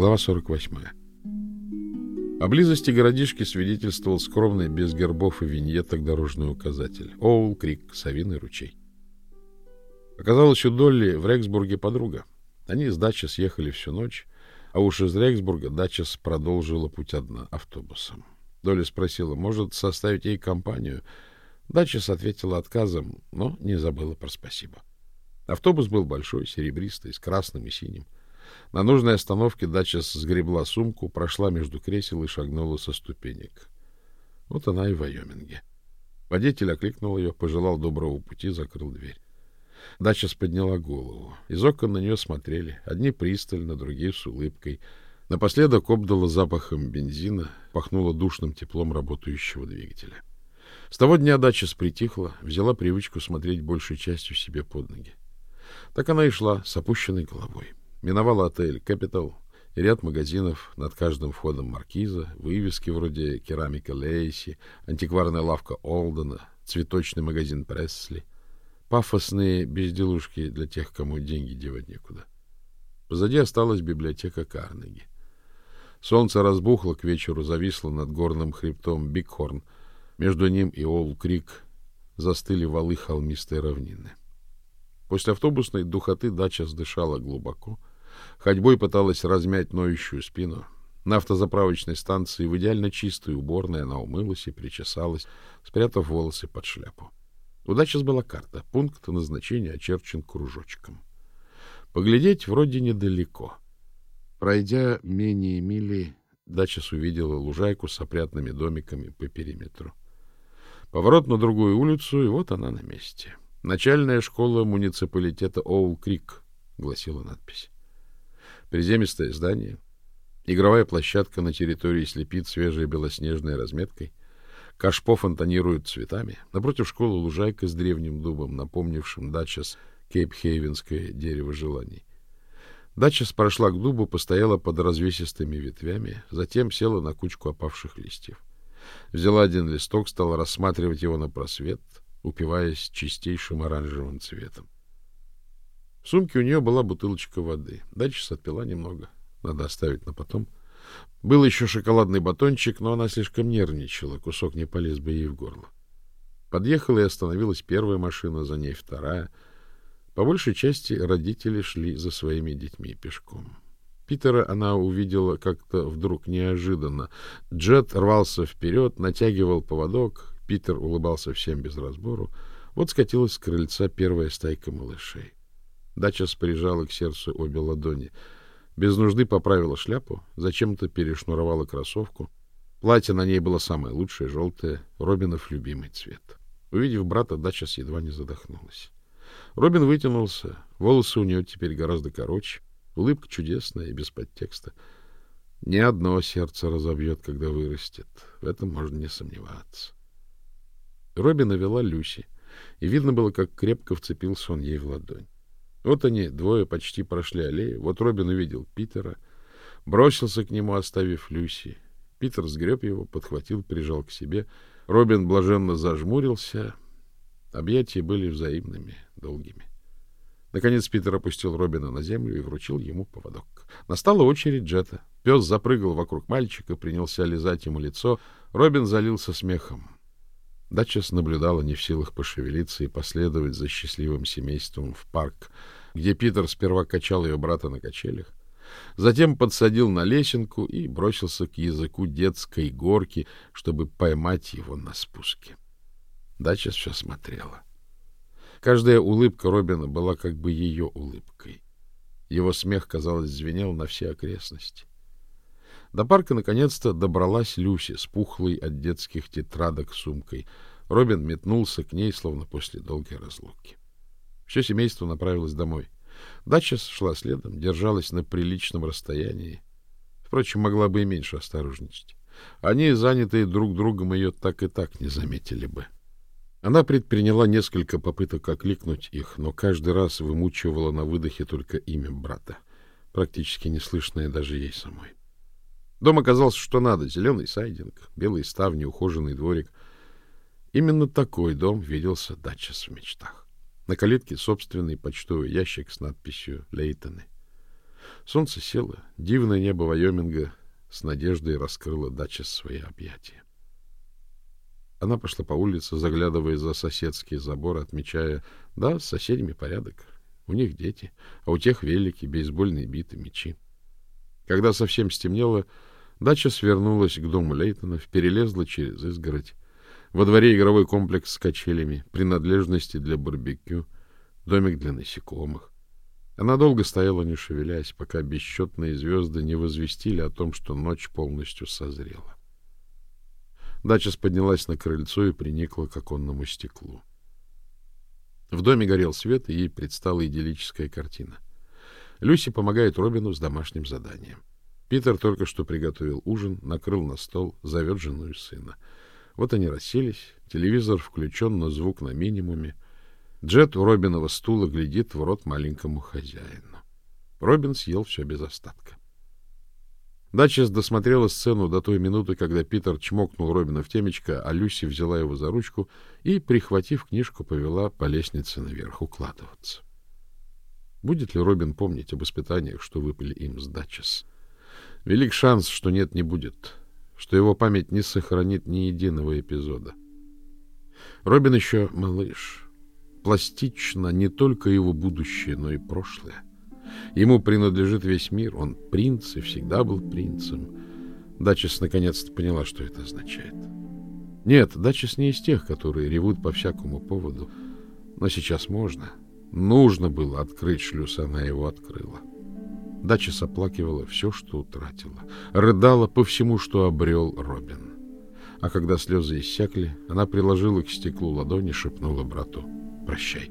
Глава 48. О близости городишки свидетельствовал скромный, без гербов и виньеток дорожный указатель. Оул Крик, Савиный ручей. Оказалось, у Долли в Рексбурге подруга. Они с дачи съехали всю ночь, а уж из Рексбурга дача продолжила путь одна автобусом. Долли спросила, может составить ей компанию. Дача ответила отказом, но не забыла про спасибо. Автобус был большой, серебристый, с красным и синим. На нужной остановке дача сгребла сумку, прошла между кресел и шагнула со ступенек. Вот она и в Вайоминге. Водитель окликнул ее, пожелал доброго пути, закрыл дверь. Дача подняла голову. Из окон на нее смотрели, одни пристально, другие с улыбкой. Напоследок обдало запахом бензина, пахнуло душным теплом работающего двигателя. С того дня дача притихла, взяла привычку смотреть большей частью себе под ноги. Так она и шла с опущенной головой. Миновала отель «Капитал» ряд магазинов, над каждым входом маркиза, вывески вроде «Керамика Лейси», антикварная лавка Олдена, цветочный магазин Пресли, пафосные безделушки для тех, кому деньги девать некуда. Позади осталась библиотека Карнеги. Солнце разбухло к вечеру, зависло над горным хребтом Бигхорн. Между ним и Оул-Крик застыли валы холмистой равнины. После автобусной духоты дача сдышала глубоко, Ходьбой пыталась размять ноющую спину. На автозаправочной станции в идеально чистой уборной она умылась и причесалась, спрятав волосы под шляпу. Удача была карта. Пункт назначения очерчен кружочком. Поглядеть вроде недалеко. Пройдя менее мили, Дачес увидела лужайку с опрятными домиками по периметру. Поворот на другую улицу, и вот она на месте. Начальная школа муниципалитета Оул-Крик, гласила надпись. Приземистое здание, игровая площадка на территории слепит свежей белоснежной разметкой, кашпо фонтанирует цветами, напротив школы лужайка с древним дубом, напомнившим Дачес Кейп-Хейвенское дерево желаний. Дачес прошла к дубу, постояла под развесистыми ветвями, затем села на кучку опавших листьев. Взяла один листок, стала рассматривать его на просвет, упиваясь чистейшим оранжевым цветом. В сумке у нее была бутылочка воды. Дальше отпила немного. Надо оставить на потом. Был еще шоколадный батончик, но она слишком нервничала, кусок не полез бы ей в горло. Подъехала и остановилась первая машина, за ней вторая. По большей части родители шли за своими детьми пешком. Питера она увидела как-то вдруг неожиданно. Джет рвался вперед, натягивал поводок. Питер улыбался всем без разбору. Вот скатилась с крыльца первая стайка малышей. Дача прижала к сердцу обе ладони. Без нужды поправила шляпу, зачем-то перешнуровала кроссовку. Платье на ней было самое лучшее, желтое, Робинов любимый цвет. Увидев брата, Дача едва не задохнулась. Робин вытянулся, волосы у нее теперь гораздо короче, улыбка чудесная и без подтекста. Ни одно сердце разобьет, когда вырастет. В этом можно не сомневаться. Робина вела Люси, и видно было, как крепко вцепился он ей в ладонь. Вот они, двое, почти прошли аллею. Вот Робин увидел Питера, бросился к нему, оставив Люси. Питер сгреб его, подхватил, прижал к себе. Робин блаженно зажмурился. Объятия были взаимными, долгими. Наконец Питер опустил Робина на землю и вручил ему поводок. Настала очередь Джета. Пес запрыгал вокруг мальчика, принялся лизать ему лицо. Робин залился смехом. Датчас наблюдала не в силах пошевелиться и последовать за счастливым семейством в парк, где Питер сперва качал ее брата на качелях, затем подсадил на лесенку и бросился к языку детской горки, чтобы поймать его на спуске. Датчас все смотрела. Каждая улыбка Робина была как бы ее улыбкой. Его смех, казалось, звенел на все окрестности. До парка наконец-то добралась Люси с пухлой от детских тетрадок сумкой. Робин метнулся к ней, словно после долгой разлуки. Все семейство направилось домой. Дача шла следом, держалась на приличном расстоянии. Впрочем, могла бы и меньше осторожничать. Они, занятые друг другом, ее так и так не заметили бы. Она предприняла несколько попыток окликнуть их, но каждый раз вымучивала на выдохе только имя брата, практически неслышное даже ей самой. Дом оказался что надо. Зеленый сайдинг, белые ставни, ухоженный дворик. Именно такой дом виделся дача в мечтах. На калитке собственный почтовый ящик с надписью «Лейтоны». Солнце село, дивное небо Вайоминга с надеждой раскрыло дача свои объятия. Она пошла по улице, заглядывая за соседские заборы, отмечая, да, с соседями порядок. У них дети, а у тех велики, бейсбольные биты, мечи. Когда совсем стемнело, дача свернулась к дому Лейтонов, перелезла через изгородь. Во дворе игровой комплекс с качелями, принадлежности для барбекю, домик для насекомых. Она долго стояла, не шевелясь, пока бесчетные звезды не возвестили о том, что ночь полностью созрела. Дача поднялась на крыльцо и приникла к оконному стеклу. В доме горел свет, и ей предстала идиллическая картина. Люси помогает Робину с домашним заданием. Питер только что приготовил ужин, накрыл на стол, зовет жену и сына. Вот они расселись, телевизор включен, но звук на минимуме. Джет у Робиного стула глядит в рот маленькому хозяину. Робин съел все без остатка. Дачес досмотрела сцену до той минуты, когда Питер чмокнул Робина в темечко, а Люси взяла его за ручку и, прихватив книжку, повела по лестнице наверх укладываться. Будет ли Робин помнить об испытаниях, что выпали им с Дачес? Велик шанс, что нет, не будет, что его память не сохранит ни единого эпизода. Робин еще малыш. Пластично не только его будущее, но и прошлое. Ему принадлежит весь мир, он принц и всегда был принцем. Дачес наконец-то поняла, что это означает. Нет, Дачес не из тех, которые ревут по всякому поводу. Но сейчас можно. Нужно было открыть шлюз, она его открыла. Дачес оплакивала все, что утратила. Рыдала по всему, что обрел Робин. А когда слезы иссякли, она приложила к стеклу ладони, шепнула брату «Прощай».